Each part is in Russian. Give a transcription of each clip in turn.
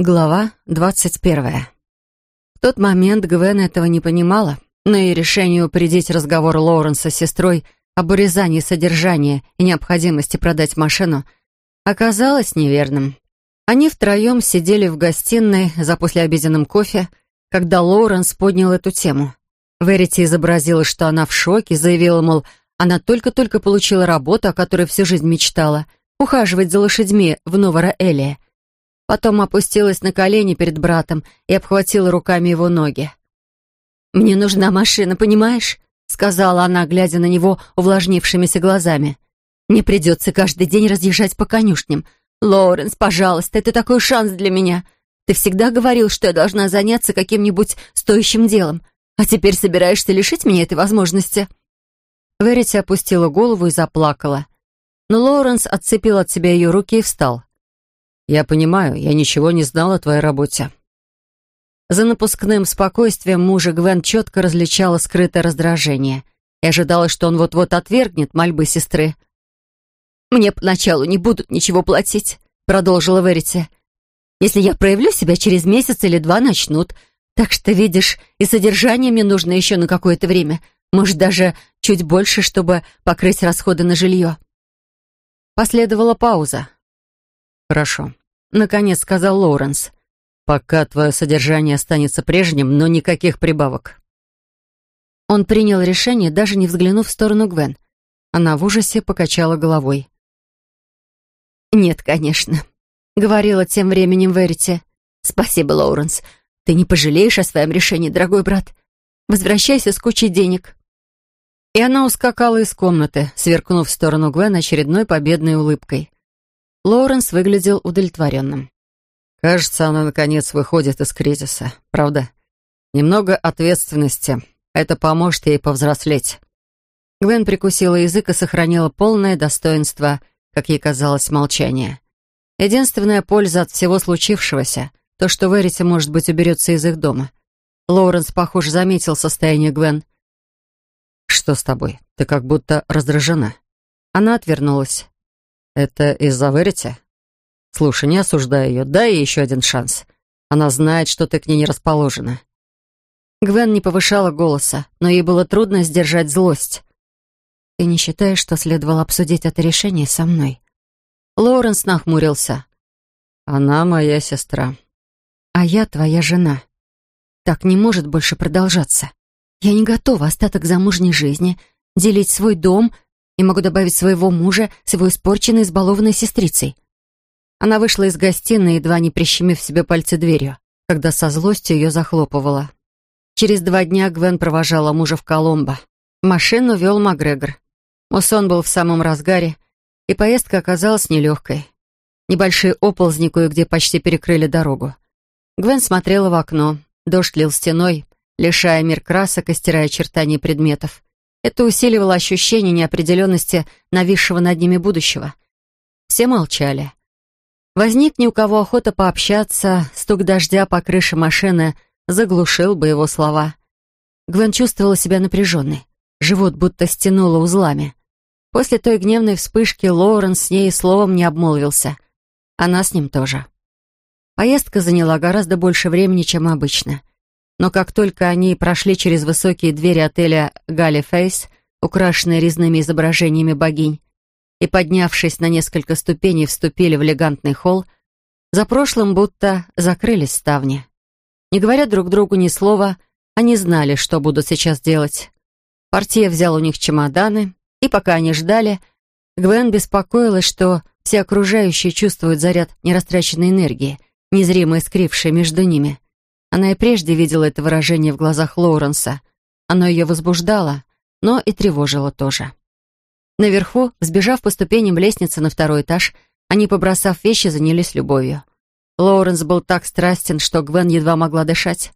Глава двадцать первая. В тот момент Гвен этого не понимала, но и решение упредить разговор Лоуренса с сестрой об урезании содержания и необходимости продать машину оказалось неверным. Они втроем сидели в гостиной за послеобеденным кофе, когда Лоуренс поднял эту тему. Верити изобразила, что она в шоке, заявила, мол, она только-только получила работу, о которой всю жизнь мечтала, ухаживать за лошадьми в Новора-Элия, Потом опустилась на колени перед братом и обхватила руками его ноги. «Мне нужна машина, понимаешь?» — сказала она, глядя на него увлажнившимися глазами. «Мне придется каждый день разъезжать по конюшням. Лоуренс, пожалуйста, это такой шанс для меня. Ты всегда говорил, что я должна заняться каким-нибудь стоящим делом, а теперь собираешься лишить меня этой возможности». Верити опустила голову и заплакала. Но Лоуренс отцепил от себя ее руки и встал. «Я понимаю, я ничего не знал о твоей работе». За напускным спокойствием мужа Гвен четко различала скрытое раздражение и ожидала, что он вот-вот отвергнет мольбы сестры. «Мне поначалу не будут ничего платить», — продолжила Верити. «Если я проявлю себя, через месяц или два начнут. Так что, видишь, и содержание мне нужно еще на какое-то время. Может, даже чуть больше, чтобы покрыть расходы на жилье». Последовала пауза. «Хорошо», — наконец сказал Лоуренс. «Пока твое содержание останется прежним, но никаких прибавок». Он принял решение, даже не взглянув в сторону Гвен. Она в ужасе покачала головой. «Нет, конечно», — говорила тем временем Верити. «Спасибо, Лоуренс. Ты не пожалеешь о своем решении, дорогой брат. Возвращайся с кучей денег». И она ускакала из комнаты, сверкнув в сторону Гвен очередной победной улыбкой. Лоуренс выглядел удовлетворенным. «Кажется, она, наконец, выходит из кризиса, правда? Немного ответственности. Это поможет ей повзрослеть». Гвен прикусила язык и сохранила полное достоинство, как ей казалось, молчания. Единственная польза от всего случившегося — то, что Верити, может быть, уберется из их дома. Лоуренс, похоже, заметил состояние Гвен. «Что с тобой? Ты как будто раздражена». Она отвернулась. «Это из-за Верити?» «Слушай, не осуждай ее, дай ей еще один шанс. Она знает, что ты к ней не расположена». Гвен не повышала голоса, но ей было трудно сдержать злость. «Ты не считаешь, что следовало обсудить это решение со мной?» Лоуренс нахмурился. «Она моя сестра». «А я твоя жена. Так не может больше продолжаться. Я не готова остаток замужней жизни, делить свой дом и могу добавить своего мужа с его испорченной, избалованной сестрицей. Она вышла из гостиной, едва не прищемив себе пальцы дверью, когда со злостью ее захлопывала. Через два дня Гвен провожала мужа в Коломбо. Машину вел Макгрегор. Мусон был в самом разгаре, и поездка оказалась нелегкой. Небольшие оползни кое-где почти перекрыли дорогу. Гвен смотрела в окно. Дождь лил стеной, лишая мир красок и стирая очертания предметов. Это усиливало ощущение неопределенности нависшего над ними будущего. Все молчали. Возник ни у кого охота пообщаться, стук дождя по крыше машины заглушил бы его слова. Гвен чувствовала себя напряженной. Живот будто стянуло узлами. После той гневной вспышки Лоуренс с ней словом не обмолвился. Она с ним тоже. Поездка заняла гораздо больше времени, чем обычно но как только они прошли через высокие двери отеля «Галли Фейс», украшенные резными изображениями богинь, и, поднявшись на несколько ступеней, вступили в элегантный холл, за прошлым будто закрылись ставни. Не говоря друг другу ни слова, они знали, что будут сейчас делать. Партия взял у них чемоданы, и пока они ждали, Гвен беспокоилась, что все окружающие чувствуют заряд нерастраченной энергии, незримо искрившей между ними — она и прежде видела это выражение в глазах Лоуренса. Оно ее возбуждало, но и тревожило тоже. Наверху, сбежав по ступеням лестницы на второй этаж, они, побросав вещи, занялись любовью. Лоуренс был так страстен, что Гвен едва могла дышать.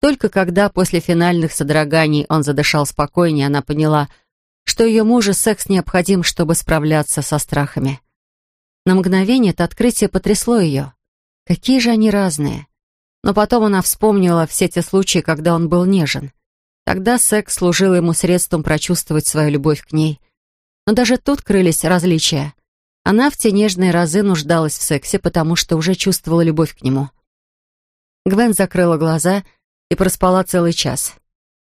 Только когда после финальных содроганий он задышал спокойнее, она поняла, что ее мужу секс необходим, чтобы справляться со страхами. На мгновение это открытие потрясло ее. Какие же они разные. Но потом она вспомнила все те случаи, когда он был нежен. Тогда секс служил ему средством прочувствовать свою любовь к ней. Но даже тут крылись различия. Она в те нежные разы нуждалась в сексе, потому что уже чувствовала любовь к нему. Гвен закрыла глаза и проспала целый час.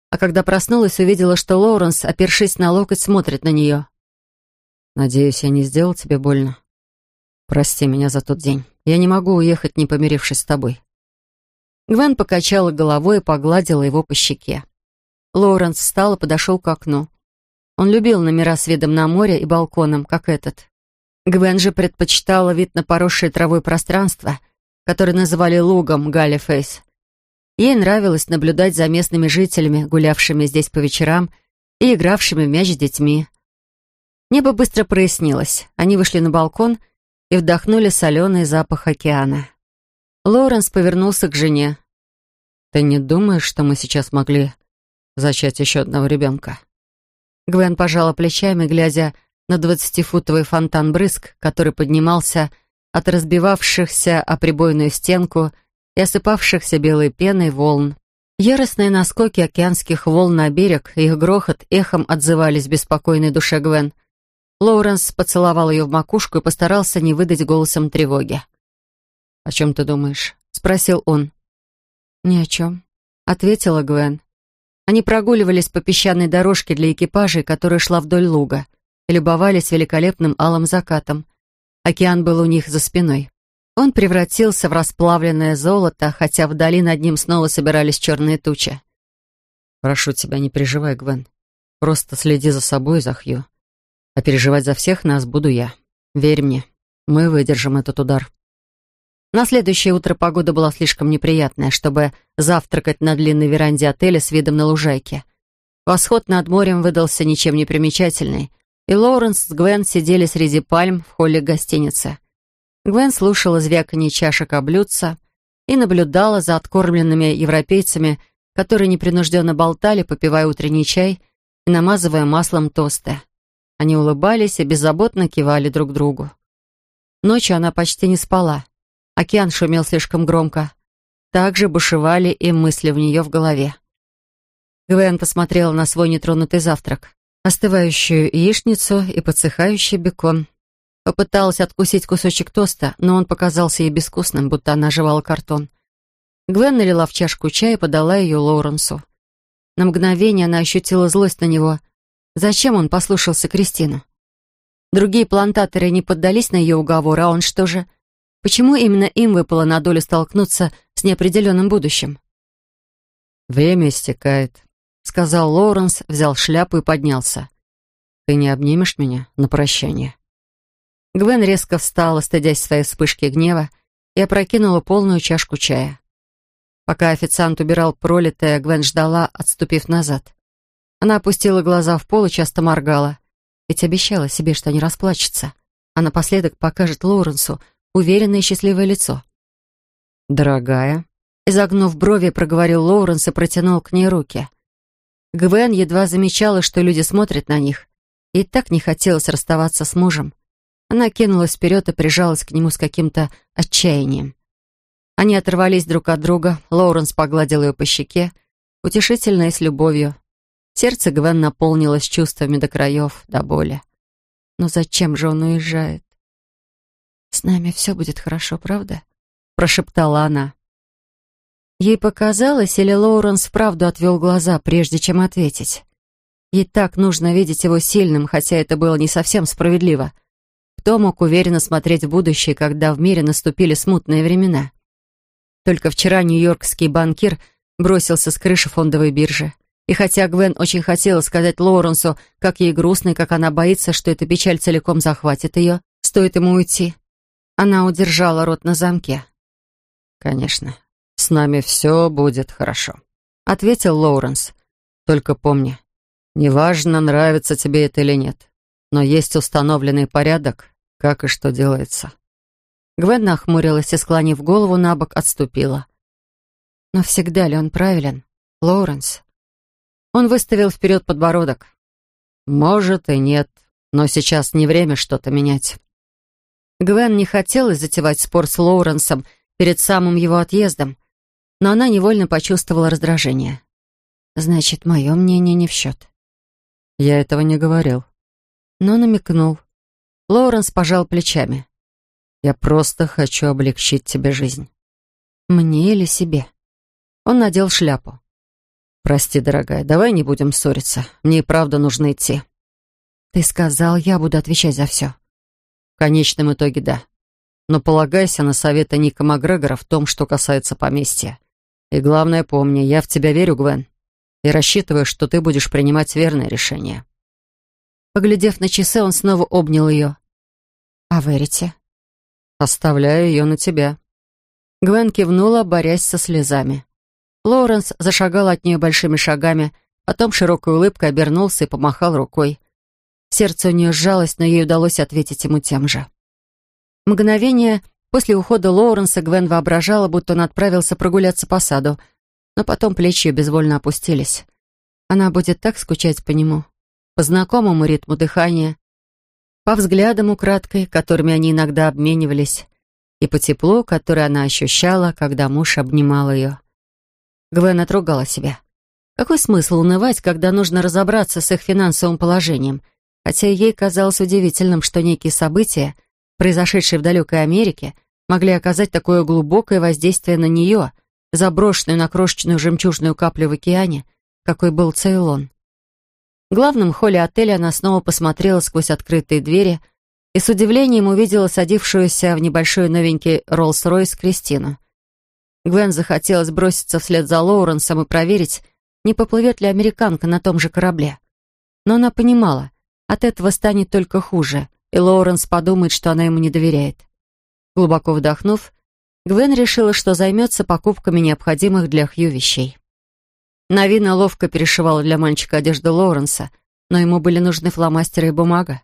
А когда проснулась, увидела, что Лоуренс, опершись на локоть, смотрит на нее. «Надеюсь, я не сделал тебе больно. Прости меня за тот день. Я не могу уехать, не помирившись с тобой». Гвен покачала головой и погладила его по щеке. Лоуренс встал и подошел к окну. Он любил номера с видом на море и балконом, как этот. Гвен же предпочитала вид на поросшее травой пространство, которое называли лугом Галлифейс. Ей нравилось наблюдать за местными жителями, гулявшими здесь по вечерам и игравшими в мяч с детьми. Небо быстро прояснилось. Они вышли на балкон и вдохнули соленый запах океана. Лоуренс повернулся к жене. «Ты не думаешь, что мы сейчас могли зачать еще одного ребенка?» Гвен пожала плечами, глядя на двадцатифутовый фонтан брызг, который поднимался от разбивавшихся о прибойную стенку и осыпавшихся белой пеной волн. Яростные наскоки океанских волн на берег и их грохот эхом отзывались в беспокойной душе Гвен. Лоуренс поцеловал ее в макушку и постарался не выдать голосом тревоги. «О чем ты думаешь?» — спросил он. «Ни о чем», — ответила Гвен. Они прогуливались по песчаной дорожке для экипажей, которая шла вдоль луга, и любовались великолепным алым закатом. Океан был у них за спиной. Он превратился в расплавленное золото, хотя вдали над ним снова собирались черные тучи. «Прошу тебя, не переживай, Гвен. Просто следи за собой и за Хью. А переживать за всех нас буду я. Верь мне, мы выдержим этот удар». На следующее утро погода была слишком неприятная, чтобы завтракать на длинной веранде отеля с видом на лужайки. Восход над морем выдался ничем не примечательный, и Лоуренс с Гвен сидели среди пальм в холле гостиницы. Гвен слушала звяканье чашек о и наблюдала за откормленными европейцами, которые непринужденно болтали, попивая утренний чай и намазывая маслом тосты. Они улыбались и беззаботно кивали друг другу. Ночью она почти не спала. Океан шумел слишком громко. Также бушевали и мысли в нее в голове. Гвен посмотрела на свой нетронутый завтрак. Остывающую яичницу и подсыхающий бекон. Попыталась откусить кусочек тоста, но он показался ей безвкусным, будто она жевала картон. Гвен налила в чашку чая и подала ее Лоуренсу. На мгновение она ощутила злость на него. Зачем он послушался Кристину? Другие плантаторы не поддались на ее уговор, а он что же? Почему именно им выпало на долю столкнуться с неопределенным будущим? «Время истекает», — сказал Лоуренс, взял шляпу и поднялся. «Ты не обнимешь меня на прощание?» Гвен резко встала, стыдясь своей вспышки гнева, и опрокинула полную чашку чая. Пока официант убирал пролитое, Гвен ждала, отступив назад. Она опустила глаза в пол и часто моргала, ведь обещала себе, что не расплачется, а напоследок покажет Лоуренсу, уверенное и счастливое лицо. «Дорогая», — изогнув брови, проговорил Лоуренс и протянул к ней руки. Гвен едва замечала, что люди смотрят на них, и так не хотелось расставаться с мужем. Она кинулась вперед и прижалась к нему с каким-то отчаянием. Они оторвались друг от друга, Лоуренс погладил ее по щеке, утешительно и с любовью. Сердце Гвен наполнилось чувствами до краев, до боли. Но зачем же он уезжает? «С нами все будет хорошо, правда?» — прошептала она. Ей показалось, или Лоуренс вправду отвел глаза, прежде чем ответить. Ей так нужно видеть его сильным, хотя это было не совсем справедливо. Кто мог уверенно смотреть в будущее, когда в мире наступили смутные времена? Только вчера нью-йоркский банкир бросился с крыши фондовой биржи. И хотя Гвен очень хотела сказать Лоуренсу, как ей грустно и как она боится, что эта печаль целиком захватит ее, стоит ему уйти, она удержала рот на замке. «Конечно, с нами все будет хорошо», — ответил Лоуренс. «Только помни, неважно, нравится тебе это или нет, но есть установленный порядок, как и что делается». Гвен нахмурилась и, склонив голову на бок, отступила. «Но всегда ли он правилен, Лоуренс?» Он выставил вперед подбородок. «Может и нет, но сейчас не время что-то менять». Гвен не хотела затевать спор с Лоуренсом перед самым его отъездом, но она невольно почувствовала раздражение. «Значит, мое мнение не в счет». «Я этого не говорил». Но намекнул. Лоуренс пожал плечами. «Я просто хочу облегчить тебе жизнь». Мне или себе? Он надел шляпу. «Прости, дорогая, давай не будем ссориться. Мне и правда нужно идти». «Ты сказал, я буду отвечать за все». «В конечном итоге, да. Но полагайся на советы Ника Макгрегора в том, что касается поместья. И главное, помни, я в тебя верю, Гвен, и рассчитываю, что ты будешь принимать верное решение». Поглядев на часы, он снова обнял ее. «А верите?» «Оставляю ее на тебя». Гвен кивнула, борясь со слезами. Лоуренс зашагал от нее большими шагами, потом широкой улыбкой обернулся и помахал рукой. Сердце у нее сжалось, но ей удалось ответить ему тем же. Мгновение после ухода Лоуренса Гвен воображала, будто он отправился прогуляться по саду, но потом плечи ее безвольно опустились. Она будет так скучать по нему, по знакомому ритму дыхания, по взглядам украдкой, которыми они иногда обменивались, и по теплу, которое она ощущала, когда муж обнимал ее. Гвен отругала себя. Какой смысл унывать, когда нужно разобраться с их финансовым положением? Хотя ей казалось удивительным, что некие события, произошедшие в далекой Америке, могли оказать такое глубокое воздействие на нее, заброшенную на крошечную жемчужную каплю в океане, какой был Цейлон. В главном холле отеля она снова посмотрела сквозь открытые двери и с удивлением увидела садившуюся в небольшой новенький Роллс-Ройс Кристину. Гвен захотелось броситься вслед за Лоуренсом и проверить, не поплывет ли американка на том же корабле. Но она понимала, от этого станет только хуже, и Лоуренс подумает, что она ему не доверяет. Глубоко вдохнув, Гвен решила, что займется покупками необходимых для Хью вещей. Навина ловко перешивала для мальчика одежду Лоуренса, но ему были нужны фломастеры и бумага.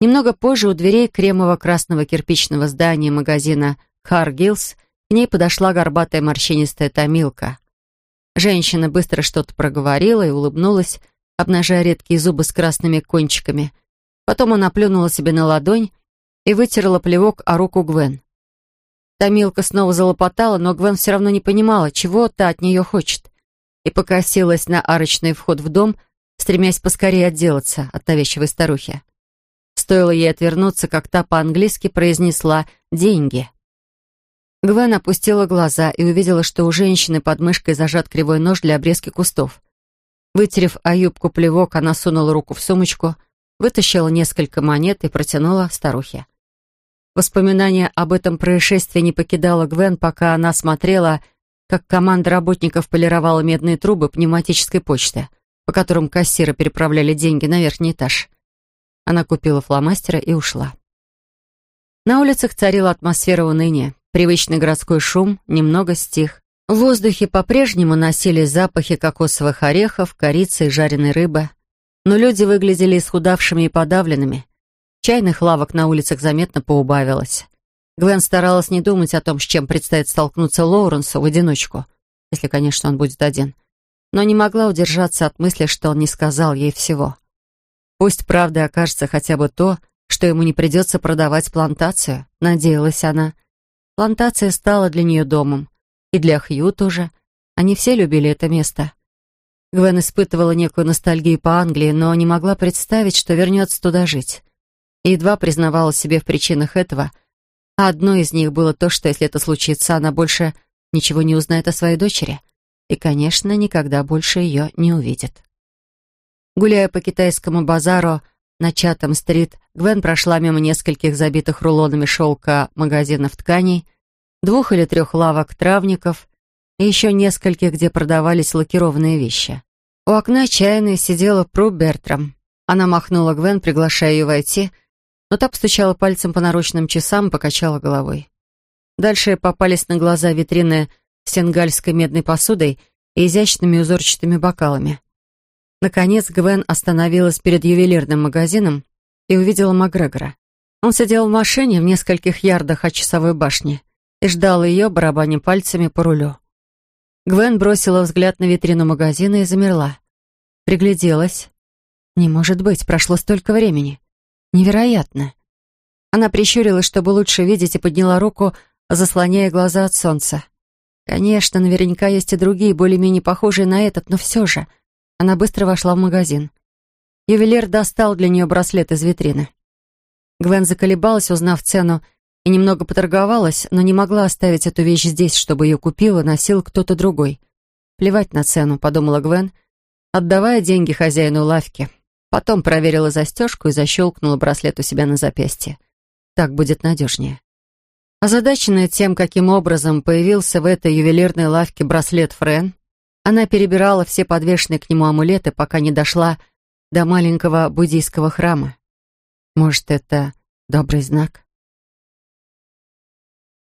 Немного позже у дверей кремово-красного кирпичного здания магазина «Харгилс» К ней подошла горбатая морщинистая томилка. Женщина быстро что-то проговорила и улыбнулась, обнажая редкие зубы с красными кончиками. Потом она плюнула себе на ладонь и вытерла плевок о руку Гвен. Томилка снова залопотала, но Гвен все равно не понимала, чего та от нее хочет, и покосилась на арочный вход в дом, стремясь поскорее отделаться от навязчивой старухи. Стоило ей отвернуться, как та по-английски произнесла «деньги». Гвен опустила глаза и увидела, что у женщины под мышкой зажат кривой нож для обрезки кустов. Вытерев о юбку плевок, она сунула руку в сумочку, вытащила несколько монет и протянула старухе. Воспоминание об этом происшествии не покидало Гвен, пока она смотрела, как команда работников полировала медные трубы пневматической почты, по которым кассиры переправляли деньги на верхний этаж. Она купила фломастера и ушла. На улицах царила атмосфера уныния. Привычный городской шум немного стих. В воздухе по-прежнему носились запахи кокосовых орехов, корицы и жареной рыбы. Но люди выглядели исхудавшими и подавленными. Чайных лавок на улицах заметно поубавилось. Гвен старалась не думать о том, с чем предстоит столкнуться Лоуренсу в одиночку, если, конечно, он будет один. Но не могла удержаться от мысли, что он не сказал ей всего. Пусть правдой окажется хотя бы то, что ему не придется продавать плантацию, надеялась она. Плантация стала для нее домом. И для Хью тоже. Они все любили это место. Гвен испытывала некую ностальгию по Англии, но не могла представить, что вернется туда жить. И едва признавала себе в причинах этого. А одно из них было то, что если это случится, она больше ничего не узнает о своей дочери. И, конечно, никогда больше ее не увидит. Гуляя по китайскому базару на Чатам-стрит, Гвен прошла мимо нескольких забитых рулонами шелка магазинов тканей, двух или трех лавок травников и еще нескольких, где продавались лакированные вещи. У окна чайной сидела Пру Бертрам. Она махнула Гвен, приглашая ее войти, но та постучала пальцем по наручным часам и покачала головой. Дальше попались на глаза витрины с сенгальской медной посудой и изящными узорчатыми бокалами. Наконец Гвен остановилась перед ювелирным магазином и увидела Макгрегора. Он сидел в машине в нескольких ярдах от часовой башни и ждал ее, барабаня пальцами по рулю. Гвен бросила взгляд на витрину магазина и замерла. Пригляделась. Не может быть, прошло столько времени. Невероятно. Она прищурилась, чтобы лучше видеть, и подняла руку, заслоняя глаза от солнца. Конечно, наверняка есть и другие, более-менее похожие на этот, но все же. Она быстро вошла в магазин. Ювелир достал для нее браслет из витрины. Гвен заколебалась, узнав цену, и немного поторговалась, но не могла оставить эту вещь здесь, чтобы ее купил и носил кто-то другой. Плевать на цену, подумала Гвен, отдавая деньги хозяину лавки. Потом проверила застежку и защелкнула браслет у себя на запястье. Так будет надежнее. Озадаченная тем, каким образом появился в этой ювелирной лавке браслет Френ, она перебирала все подвешенные к нему амулеты, пока не дошла до маленького буддийского храма. Может, это добрый знак?